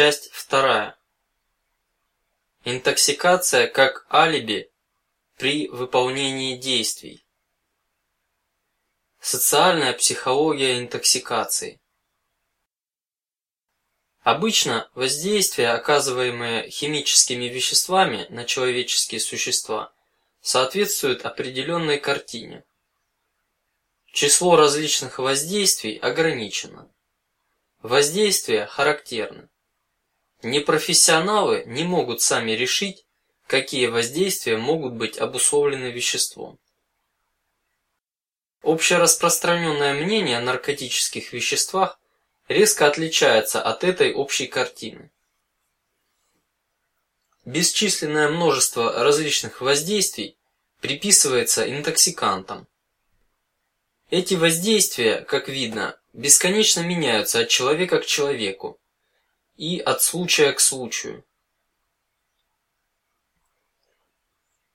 Часть вторая. Интоксикация как алиби при выполнении действий. Социальная психология интоксикации. Обычно воздействия, оказываемые химическими веществами на человеческие существа, соответствуют определенной картине. Число различных воздействий ограничено. Воздействия характерны. Непрофессионалы не могут сами решить, какие воздействия могут быть обусловлены веществом. Общераспространенное мнение о наркотических веществах резко отличается от этой общей картины. Бесчисленное множество различных воздействий приписывается интоксикантам. Эти воздействия, как видно, бесконечно меняются от человека к человеку и от случая к случаю.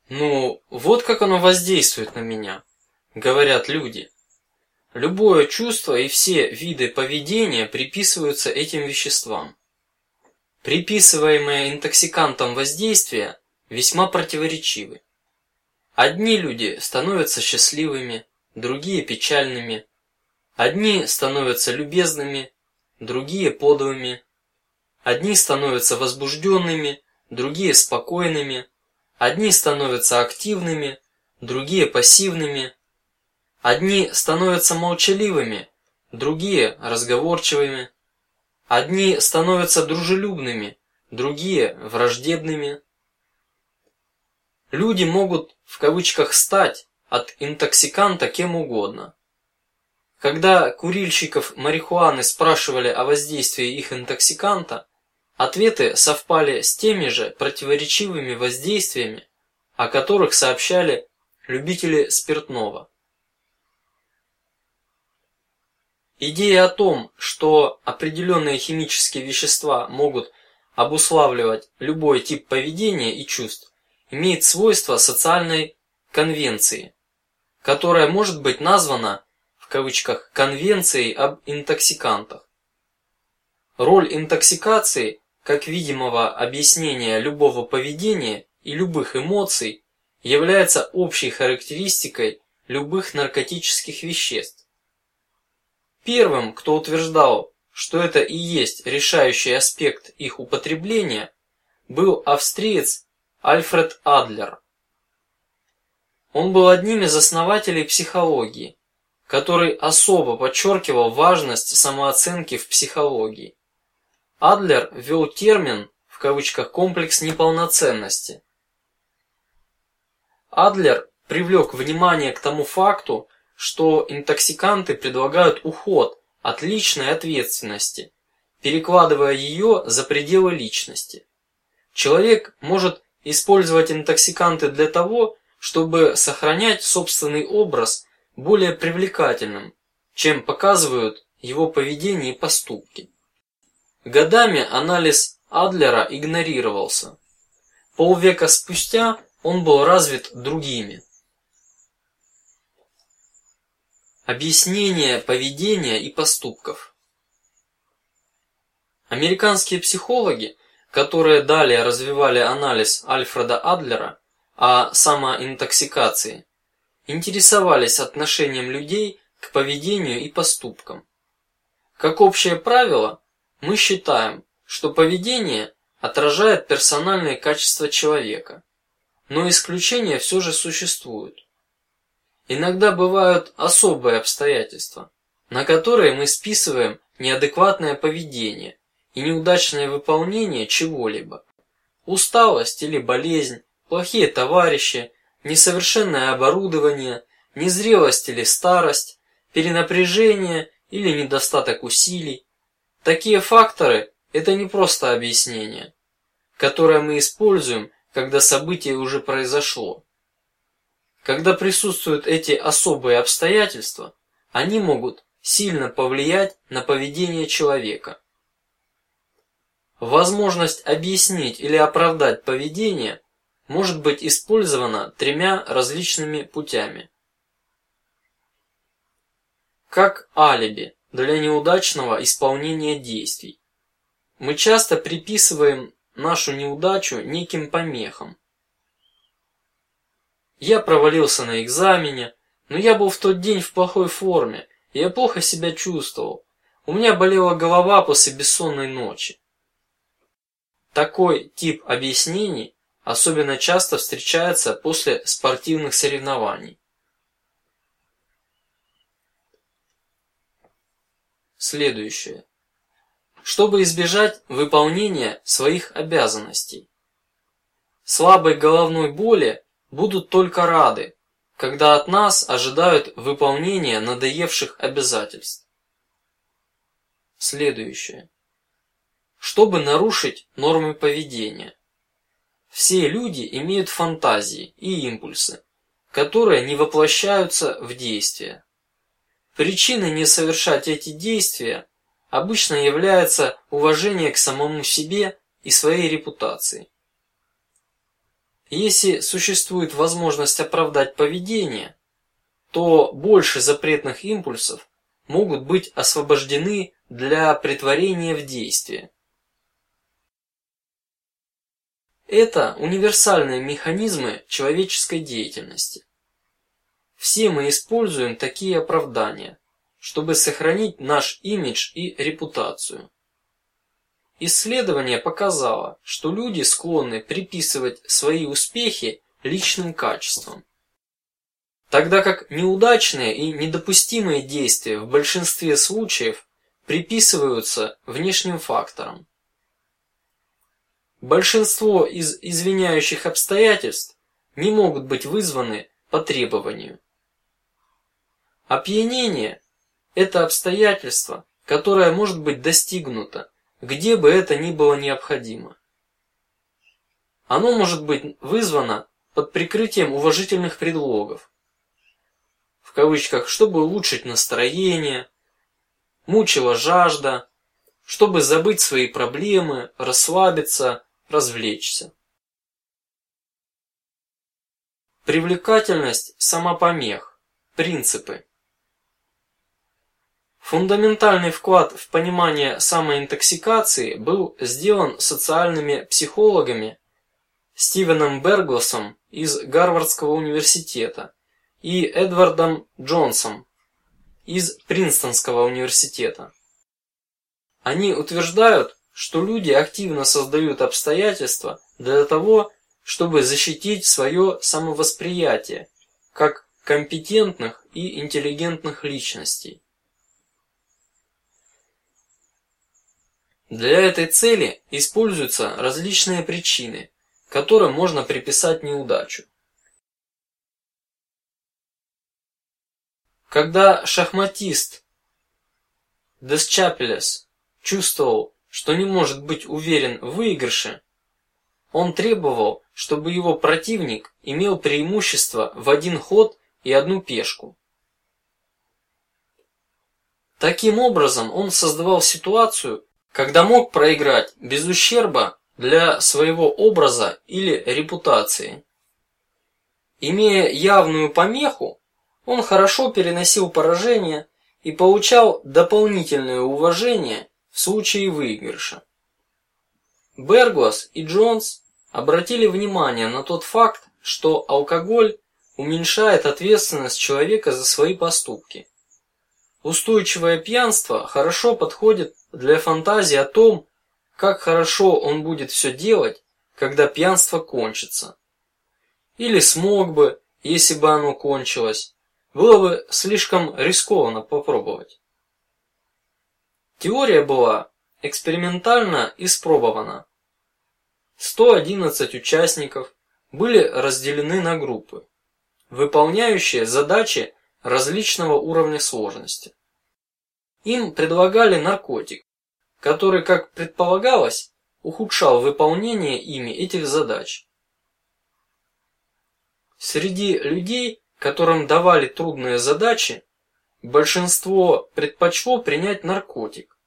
Ну, вот как оно воздействует на меня, говорят люди. Любое чувство и все виды поведения приписываются этим веществам. Приписываемые интоксикантам воздействия весьма противоречивы. Одни люди становятся счастливыми, другие печальными. Одни становятся любезными, другие подлыми. Одни становятся возбужденными, другие спокойными. Одни становятся активными, другие пассивными. Одни становятся молчаливыми, другие разговорчивыми. Одни становятся дружелюбными, другие враждебными. Люди могут в кавычках стать от интоксиканта кем угодно. Когда курильщиков марихуаны спрашивали о воздействии их интоксиканта, Ответы совпали с теми же противоречивыми воздействиями, о которых сообщали любители спиртного. Идея о том, что определенные химические вещества могут обуславливать любой тип поведения и чувств, имеет свойство социальной конвенции, которая может быть названа в кавычках конвенцией об интоксикантах. Роль интоксикации как видимого объяснения любого поведения и любых эмоций является общей характеристикой любых наркотических веществ. Первым, кто утверждал, что это и есть решающий аспект их употребления, был австриец Альфред Адлер. Он был одним из основателей психологии, который особо подчеркивал важность самооценки в психологии. Адлер ввел термин в кавычках комплекс неполноценности. Адлер привлек внимание к тому факту, что интоксиканты предлагают уход от личной ответственности, перекладывая ее за пределы личности. Человек может использовать интоксиканты для того, чтобы сохранять собственный образ более привлекательным, чем показывают его поведение и поступки. Годами анализ Адлера игнорировался. Полвека спустя он был развит другими. Объяснение поведения и поступков. Американские психологи, которые далее развивали анализ Альфреда Адлера о самоинтоксикации, интересовались отношением людей к поведению и поступкам. Как общее правило, мы считаем, что поведение отражает персональные качества человека, но исключения все же существуют. Иногда бывают особые обстоятельства, на которые мы списываем неадекватное поведение и неудачное выполнение чего-либо, усталость или болезнь, плохие товарищи, несовершенное оборудование, незрелость или старость, перенапряжение или недостаток усилий, Такие факторы – это не просто объяснение, которое мы используем, когда событие уже произошло. Когда присутствуют эти особые обстоятельства, они могут сильно повлиять на поведение человека. Возможность объяснить или оправдать поведение может быть использована тремя различными путями. Как алиби для неудачного исполнения действий. мы часто приписываем нашу неудачу неким помехам. Я провалился на экзамене, но я был в тот день в плохой форме, и я плохо себя чувствовал. У меня болела голова после бессонной ночи. Такой тип объяснений особенно часто встречается после спортивных соревнований. Следующее. Чтобы избежать выполнения своих обязанностей. Слабой головной боли будут только рады, когда от нас ожидают выполнения надоевших обязательств. Следующее. Чтобы нарушить нормы поведения. Все люди имеют фантазии и импульсы, которые не воплощаются в действие. Причиной не совершать эти действия обычно является уважение к самому себе и своей репутации. Если существует возможность оправдать поведение, то больше запретных импульсов могут быть освобождены для притворения в действие. Это универсальные механизмы человеческой деятельности. Все мы используем такие оправдания, чтобы сохранить наш имидж и репутацию. Исследование показало, что люди склонны приписывать свои успехи личным качествам, тогда как неудачные и недопустимые действия в большинстве случаев приписываются внешним факторам. Большинство из извиняющих обстоятельств не могут быть вызваны по требованию. Опьянение – это обстоятельство, которое может быть достигнуто, где бы это ни было необходимо. Оно может быть вызвано под прикрытием уважительных предлогов, в кавычках, чтобы улучшить настроение, мучила жажда, чтобы забыть свои проблемы, расслабиться, развлечься. Привлекательность самопомех, принципы. Фундаментальный вклад в понимание самоинтоксикации был сделан социальными психологами Стивеном Берглсом из Гарвардского университета и Эдвардом Джонсом из Принстонского университета. Они утверждают, что люди активно создают обстоятельства для того, чтобы защитить свое самовосприятие как компетентных и интеллигентных личностей. Для этой цели используются различные причины, которым можно приписать неудачу. Когда шахматист Десчапелес чувствовал, что не может быть уверен в выигрыше, он требовал, чтобы его противник имел преимущество в один ход и одну пешку. Таким образом, он создавал ситуацию, когда мог проиграть без ущерба для своего образа или репутации. Имея явную помеху, он хорошо переносил поражение и получал дополнительное уважение в случае выигрыша. Берглас и Джонс обратили внимание на тот факт, что алкоголь уменьшает ответственность человека за свои поступки. Устойчивое пьянство хорошо подходит для фантазии о том, как хорошо он будет все делать, когда пьянство кончится. Или смог бы, если бы оно кончилось. Было бы слишком рискованно попробовать. Теория была экспериментально испробована. 111 участников были разделены на группы, выполняющие задачи различного уровня сложности. Им предлагали наркотик, который, как предполагалось, ухудшал выполнение ими этих задач. Среди людей, которым давали трудные задачи, большинство предпочло принять наркотик,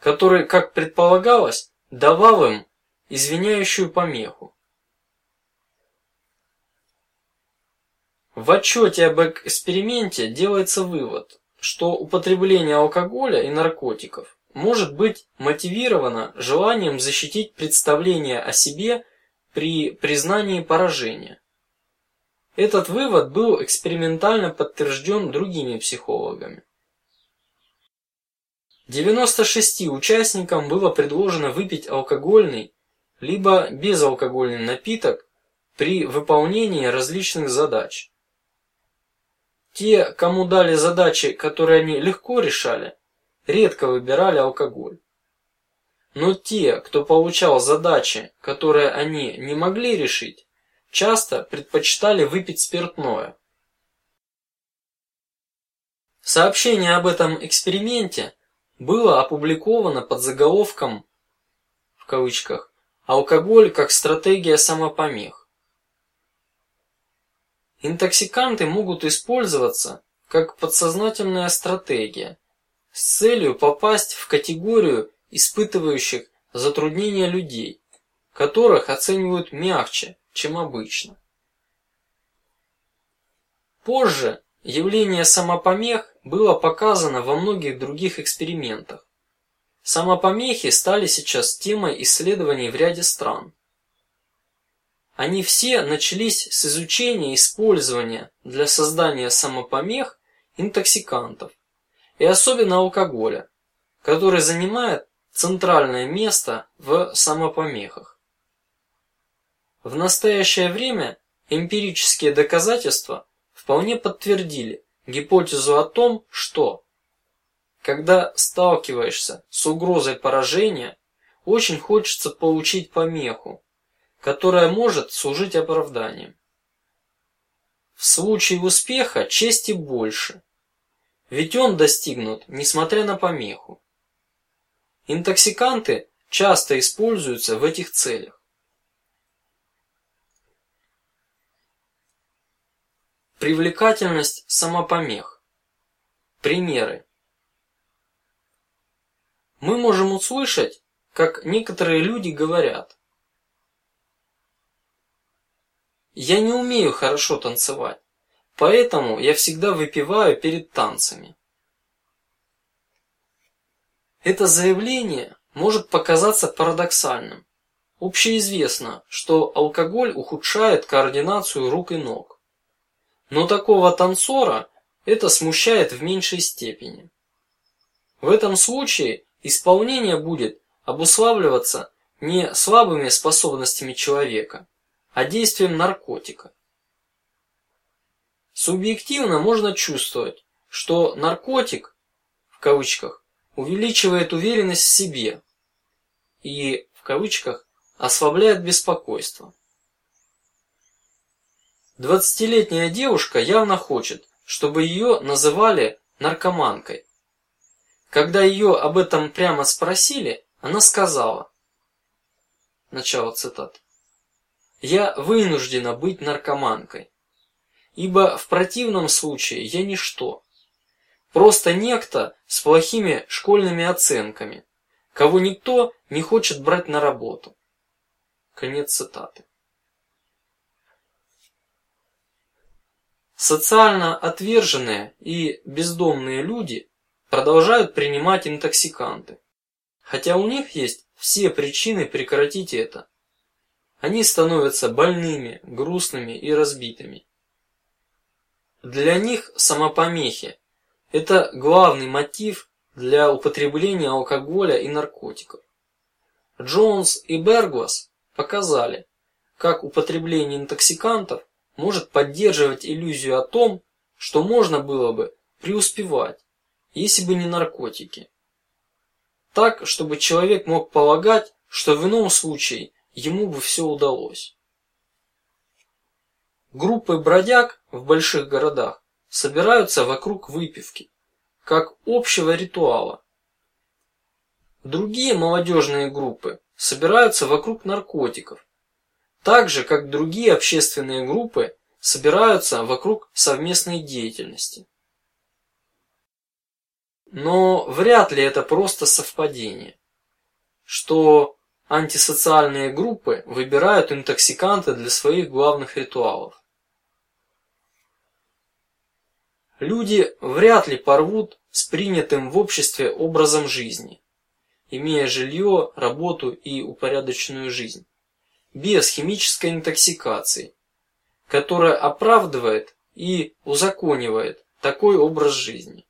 который, как предполагалось, давал им извиняющую помеху. В отчете об эксперименте делается вывод, что употребление алкоголя и наркотиков может быть мотивировано желанием защитить представление о себе при признании поражения. Этот вывод был экспериментально подтвержден другими психологами. 96 участникам было предложено выпить алкогольный либо безалкогольный напиток при выполнении различных задач. Те, кому дали задачи, которые они легко решали, редко выбирали алкоголь. Но те, кто получал задачи, которые они не могли решить, часто предпочитали выпить спиртное. Сообщение об этом эксперименте было опубликовано под заголовком в кавычках "Алкоголь как стратегия самопомех". Интоксиканты могут использоваться как подсознательная стратегия с целью попасть в категорию испытывающих затруднения людей, которых оценивают мягче, чем обычно. Позже явление самопомех было показано во многих других экспериментах. Самопомехи стали сейчас темой исследований в ряде стран. Они все начались с изучения использования для создания самопомех интоксикантов и особенно алкоголя, который занимает центральное место в самопомехах. В настоящее время эмпирические доказательства вполне подтвердили гипотезу о том, что когда сталкиваешься с угрозой поражения, очень хочется получить помеху, которая может служить оправданием. В случае успеха чести больше, ведь он достигнут, несмотря на помеху. Интоксиканты часто используются в этих целях. Привлекательность самопомех. Примеры. Мы можем услышать, как некоторые люди говорят: "Я не умею хорошо танцевать, поэтому я всегда выпиваю перед танцами". Это заявление может показаться парадоксальным. Общеизвестно, что алкоголь ухудшает координацию рук и ног, но такого танцора это смущает в меньшей степени. В этом случае исполнение будет обуславливаться не слабыми способностями человека, а действием наркотика. Субъективно можно чувствовать, что наркотик в кавычках увеличивает уверенность в себе и в кавычках ослабляет беспокойство. Двадцатилетняя девушка явно хочет, чтобы ее называли наркоманкой. Когда ее об этом прямо спросили, она сказала: начало цитаты. Я вынуждена быть наркоманкой, ибо в противном случае я ничто. Просто некто с плохими школьными оценками, кого никто не хочет брать на работу. Конец цитаты. Социально отверженные и бездомные люди продолжают принимать интоксиканты, хотя у них есть все причины прекратить это. Они становятся больными, грустными и разбитыми. Для них самопомехи это главный мотив для употребления алкоголя и наркотиков. Джонс и Берглас показали, как употребление интоксикантов может поддерживать иллюзию о том, что можно было бы преуспевать, если бы не наркотики. Так, чтобы человек мог полагать, что в ином случае ему бы все удалось. Группы бродяг в больших городах собираются вокруг выпивки, как общего ритуала. Другие молодежные группы собираются вокруг наркотиков, так же как другие общественные группы собираются вокруг совместной деятельности. Но вряд ли это просто совпадение, что антисоциальные группы выбирают интоксиканты для своих главных ритуалов. Люди вряд ли порвут с принятым в обществе образом жизни, имея жилье, работу и упорядоченную жизнь, без химической интоксикации, которая оправдывает и узаконивает такой образ жизни.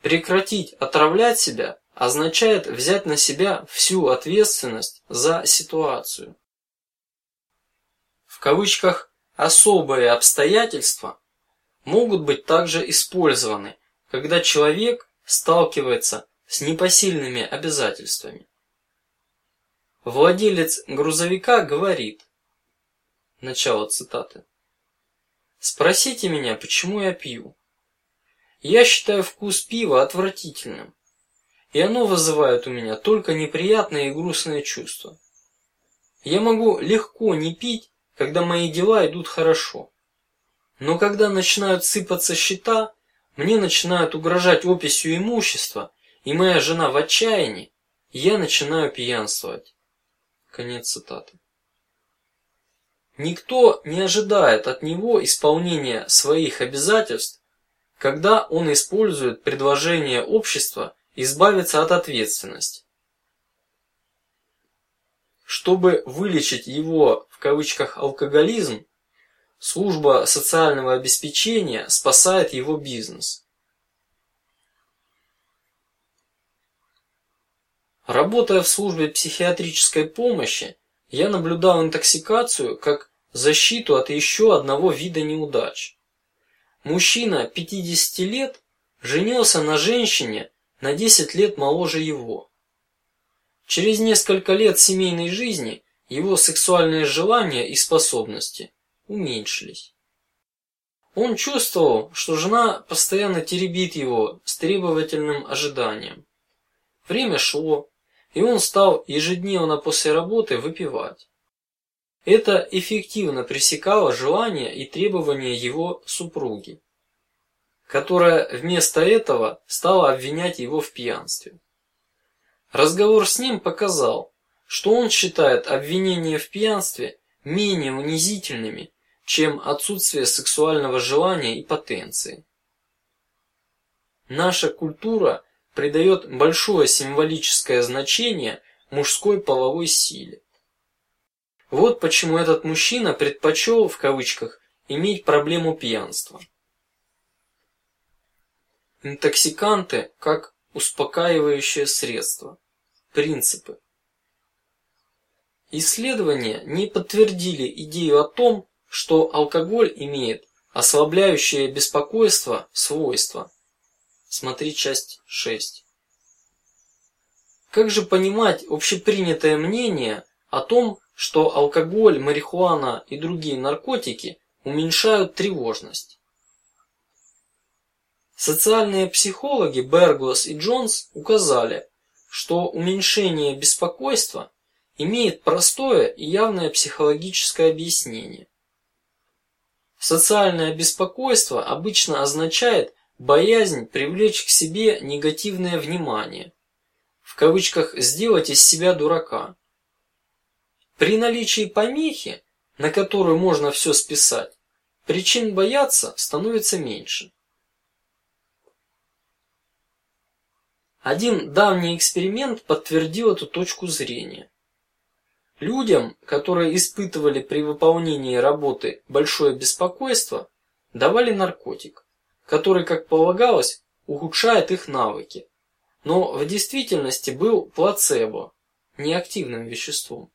Прекратить отравлять себя означает взять на себя всю ответственность за ситуацию. В кавычках особые обстоятельства могут быть также использованы, когда человек сталкивается с непосильными обязательствами. Владелец грузовика говорит. Начало цитаты. Спросите меня, почему я пью. Я считаю вкус пива отвратительным, и оно вызывает у меня только неприятные и грустные чувства. Я могу легко не пить, когда мои дела идут хорошо, но когда начинают сыпаться счета, мне начинают угрожать описью имущества, и моя жена в отчаянии, я начинаю пьянствовать. Конец цитаты. Никто не ожидает от него исполнения своих обязательств, когда он использует предложение общества избавиться от ответственности. Чтобы вылечить его в кавычках алкоголизм, служба социального обеспечения спасает его бизнес. Работая в службе психиатрической помощи, я наблюдал интоксикацию как защиту от еще одного вида неудач. Мужчина 50 лет женился на женщине на 10 лет моложе его. Через несколько лет семейной жизни его сексуальные желания и способности уменьшились. Он чувствовал, что жена постоянно теребит его с требовательным ожиданием. Время шло, и он стал ежедневно после работы выпивать. Это эффективно пресекало желания и требования его супруги, которая вместо этого стала обвинять его в пьянстве. Разговор с ним показал, что он считает обвинения в пьянстве менее унизительными, чем отсутствие сексуального желания и потенции. Наша культура придает большое символическое значение мужской половой силе. Вот почему этот мужчина предпочел в кавычках иметь проблему пьянства. Интоксиканты как успокаивающее средство. Принципы. Исследования не подтвердили идею о том, что алкоголь имеет ослабляющее беспокойство свойства. Смотри часть 6. Как же понимать общепринятое мнение о том, что алкоголь, марихуана и другие наркотики уменьшают тревожность? Социальные психологи Берглас и Джонс указали, что уменьшение беспокойства имеет простое и явное психологическое объяснение. Социальное беспокойство обычно означает боязнь привлечь к себе негативное внимание, в кавычках сделать из себя дурака. При наличии помехи, на которую можно все списать, причин бояться становится меньше. Один давний эксперимент подтвердил эту точку зрения. Людям, которые испытывали при выполнении работы большое беспокойство, давали наркотик, который, как полагалось, ухудшает их навыки, но в действительности был плацебо, неактивным веществом.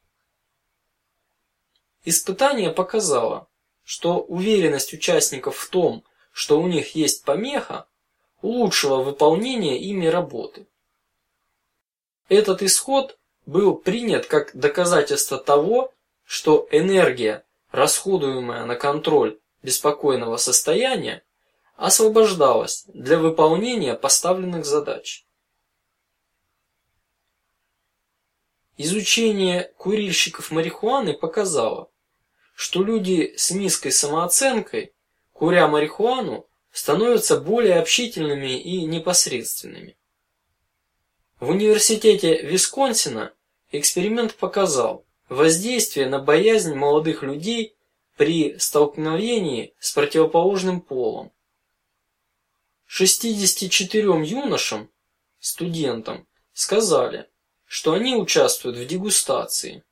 Испытание показало, что уверенность участников в том, что у них есть помеха, улучшила выполнение ими работы. Этот исход был принят как доказательство того, что энергия, расходуемая на контроль беспокойного состояния, освобождалась для выполнения поставленных задач. Изучение курильщиков марихуаны показало, что люди с низкой самооценкой, куря марихуану, становятся более общительными и непосредственными. В университете Висконсина эксперимент показал воздействие на боязнь молодых людей при столкновении с противоположным полом. 64 юношам студентам сказали, что они участвуют в дегустации,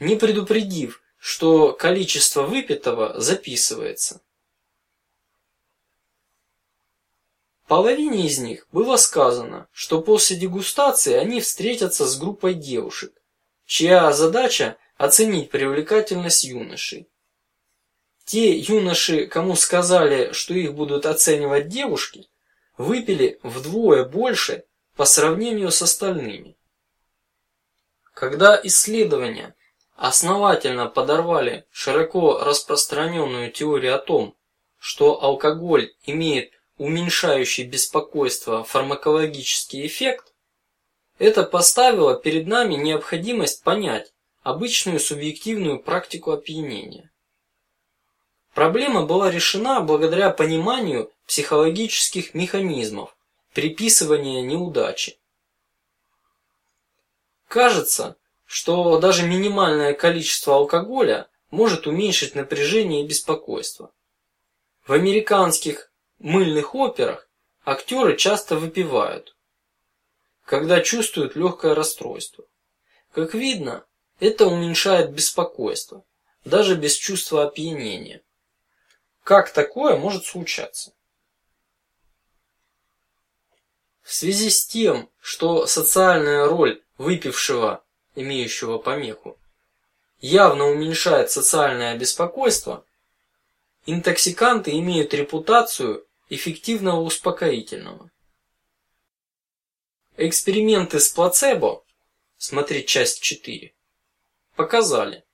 не предупредив, что количество выпитого записывается. Половине из них было сказано, что после дегустации они встретятся с группой девушек, чья задача оценить привлекательность юношей. Те юноши, кому сказали, что их будут оценивать девушки, выпили вдвое больше по сравнению с остальными. Когда исследования основательно подорвали широко распространенную теорию о том, что алкоголь имеет уменьшающий беспокойство фармакологический эффект, это поставило перед нами необходимость понять обычную субъективную практику опьянения. Проблема была решена благодаря пониманию психологических механизмов приписывания неудачи. Кажется, что даже минимальное количество алкоголя может уменьшить напряжение и беспокойство. В американских мыльных операх актеры часто выпивают, когда чувствуют легкое расстройство. Как видно, это уменьшает беспокойство, даже без чувства опьянения. Как такое может случаться? В связи с тем, что социальная роль выпившего, имеющего помеху, явно уменьшает социальное беспокойство, интоксиканты имеют репутацию эффективного успокоительного. Эксперименты с плацебо, смотри часть 4, показали,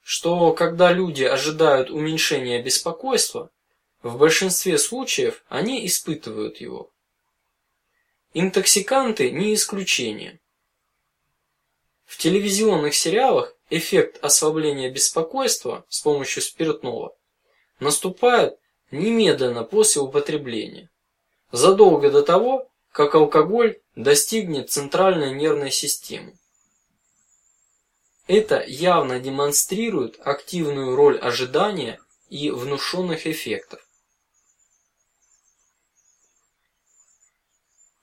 что когда люди ожидают уменьшения беспокойства, в большинстве случаев они испытывают его. Интоксиканты не исключение. В телевизионных сериалах эффект ослабления беспокойства с помощью спиртного наступает немедленно после употребления, задолго до того, как алкоголь достигнет центральной нервной системы. Это явно демонстрирует активную роль ожидания и внушенных эффектов.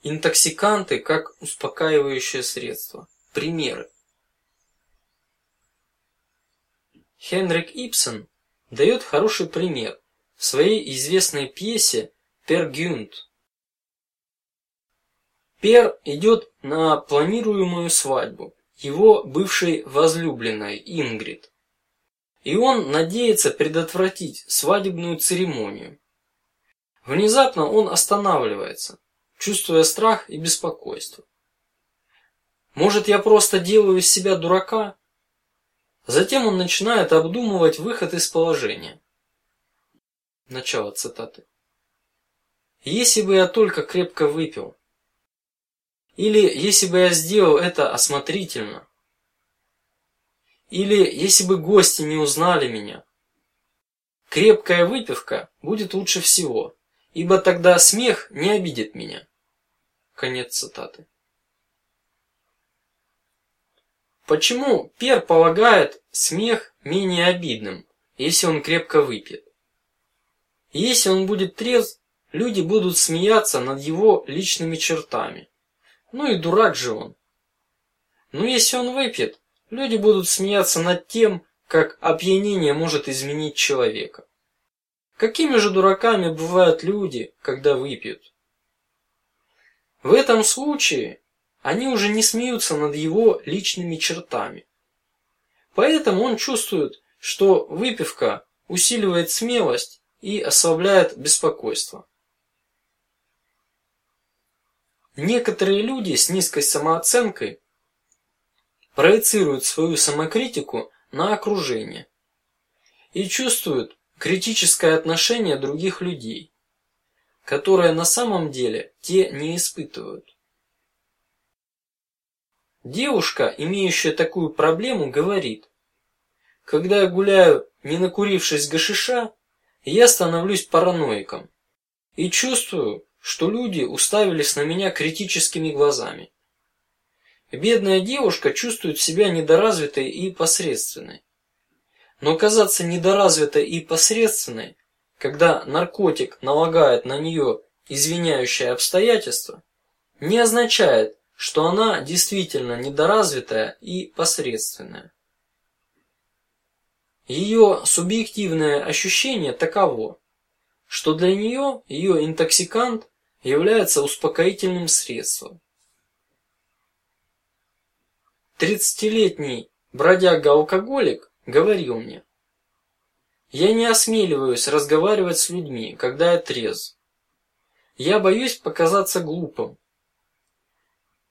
Интоксиканты как успокаивающее средство. Примеры. Хенрик Ибсен дает хороший пример в своей известной пьесе «Пер Гюнт». Пер идет на планируемую свадьбу его бывшей возлюбленной Ингрид, и он надеется предотвратить свадебную церемонию. Внезапно он останавливается, чувствуя страх и беспокойство. Может, я просто делаю из себя дурака? Затем он начинает обдумывать выход из положения. Начало цитаты. Если бы я только крепко выпил, или если бы я сделал это осмотрительно, или если бы гости не узнали меня, крепкая выпивка будет лучше всего, ибо тогда смех не обидит меня. Конец цитаты. Почему Пер полагает смех менее обидным, если он крепко выпьет? Если он будет трезв, люди будут смеяться над его личными чертами. Ну и дурак же он. Но если он выпьет, люди будут смеяться над тем, как опьянение может изменить человека. Какими же дураками бывают люди, когда выпьют? В этом случае они уже не смеются над его личными чертами. Поэтому он чувствует, что выпивка усиливает смелость и ослабляет беспокойство. Некоторые люди с низкой самооценкой проецируют свою самокритику на окружение и чувствуют критическое отношение других людей, которое на самом деле те не испытывают. Девушка, имеющая такую проблему, говорит: когда я гуляю, не накурившись гашиша, я становлюсь параноиком и чувствую, что люди уставились на меня критическими глазами. Бедная девушка чувствует себя недоразвитой и посредственной. Но казаться недоразвитой и посредственной, когда наркотик налагает на нее извиняющее обстоятельство, не означает, что она действительно недоразвитая и посредственная. Ее субъективное ощущение таково, что для нее ее интоксикант является успокоительным средством. Тридцатилетний бродяга-алкоголик говорил мне: "Я не осмеливаюсь разговаривать с людьми, когда я трезв. Я боюсь показаться глупым.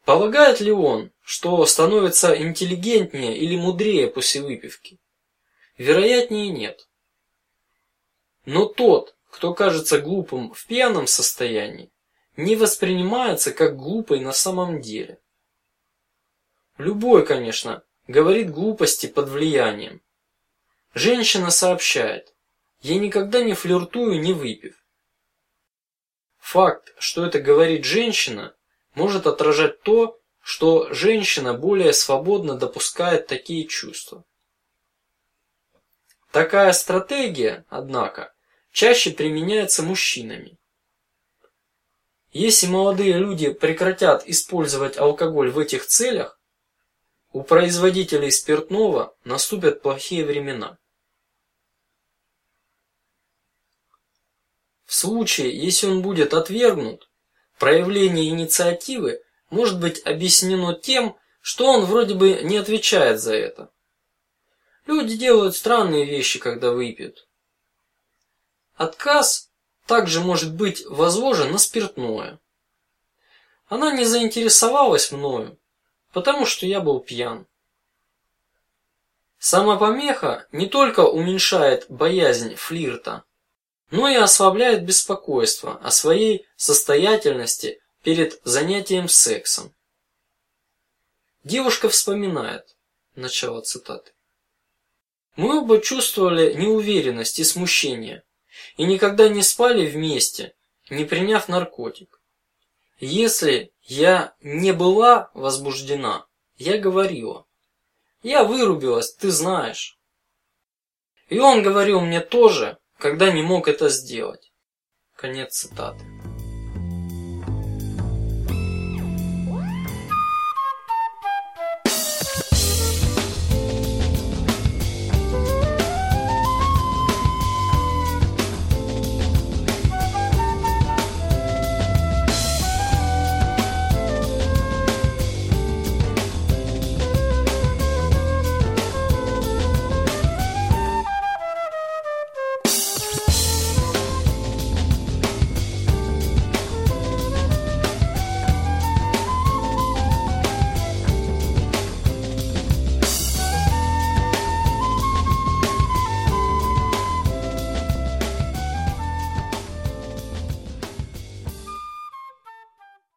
Полагает ли он, что становится интеллигентнее или мудрее после выпивки? Вероятнее нет. Но тот, кто кажется глупым в пьяном состоянии, не воспринимается как глупый на самом деле. Любой, конечно, говорит глупости под влиянием. Женщина сообщает: "Я никогда не флиртую, не выпив". Факт, что это говорит женщина, может отражать то, что женщина более свободно допускает такие чувства. Такая стратегия, однако, чаще применяется мужчинами. Если молодые люди прекратят использовать алкоголь в этих целях, у производителей спиртного наступят плохие времена. В случае, если он будет отвергнут, проявление инициативы может быть объяснено тем, что он вроде бы не отвечает за это. Люди делают странные вещи, когда выпьют. Отказ также может быть возложен на спиртное. Она не заинтересовалась мною, потому что я был пьян. Сама помеха не только уменьшает боязнь флирта, но и ослабляет беспокойство о своей состоятельности перед занятием сексом. Девушка вспоминает начало цитаты. Мы оба чувствовали неуверенность и смущение, и никогда не спали вместе, не приняв наркотик. Если я не была возбуждена, я говорила: "Я вырубилась, ты знаешь". И он говорил мне тоже, когда не мог это сделать. Конец цитаты.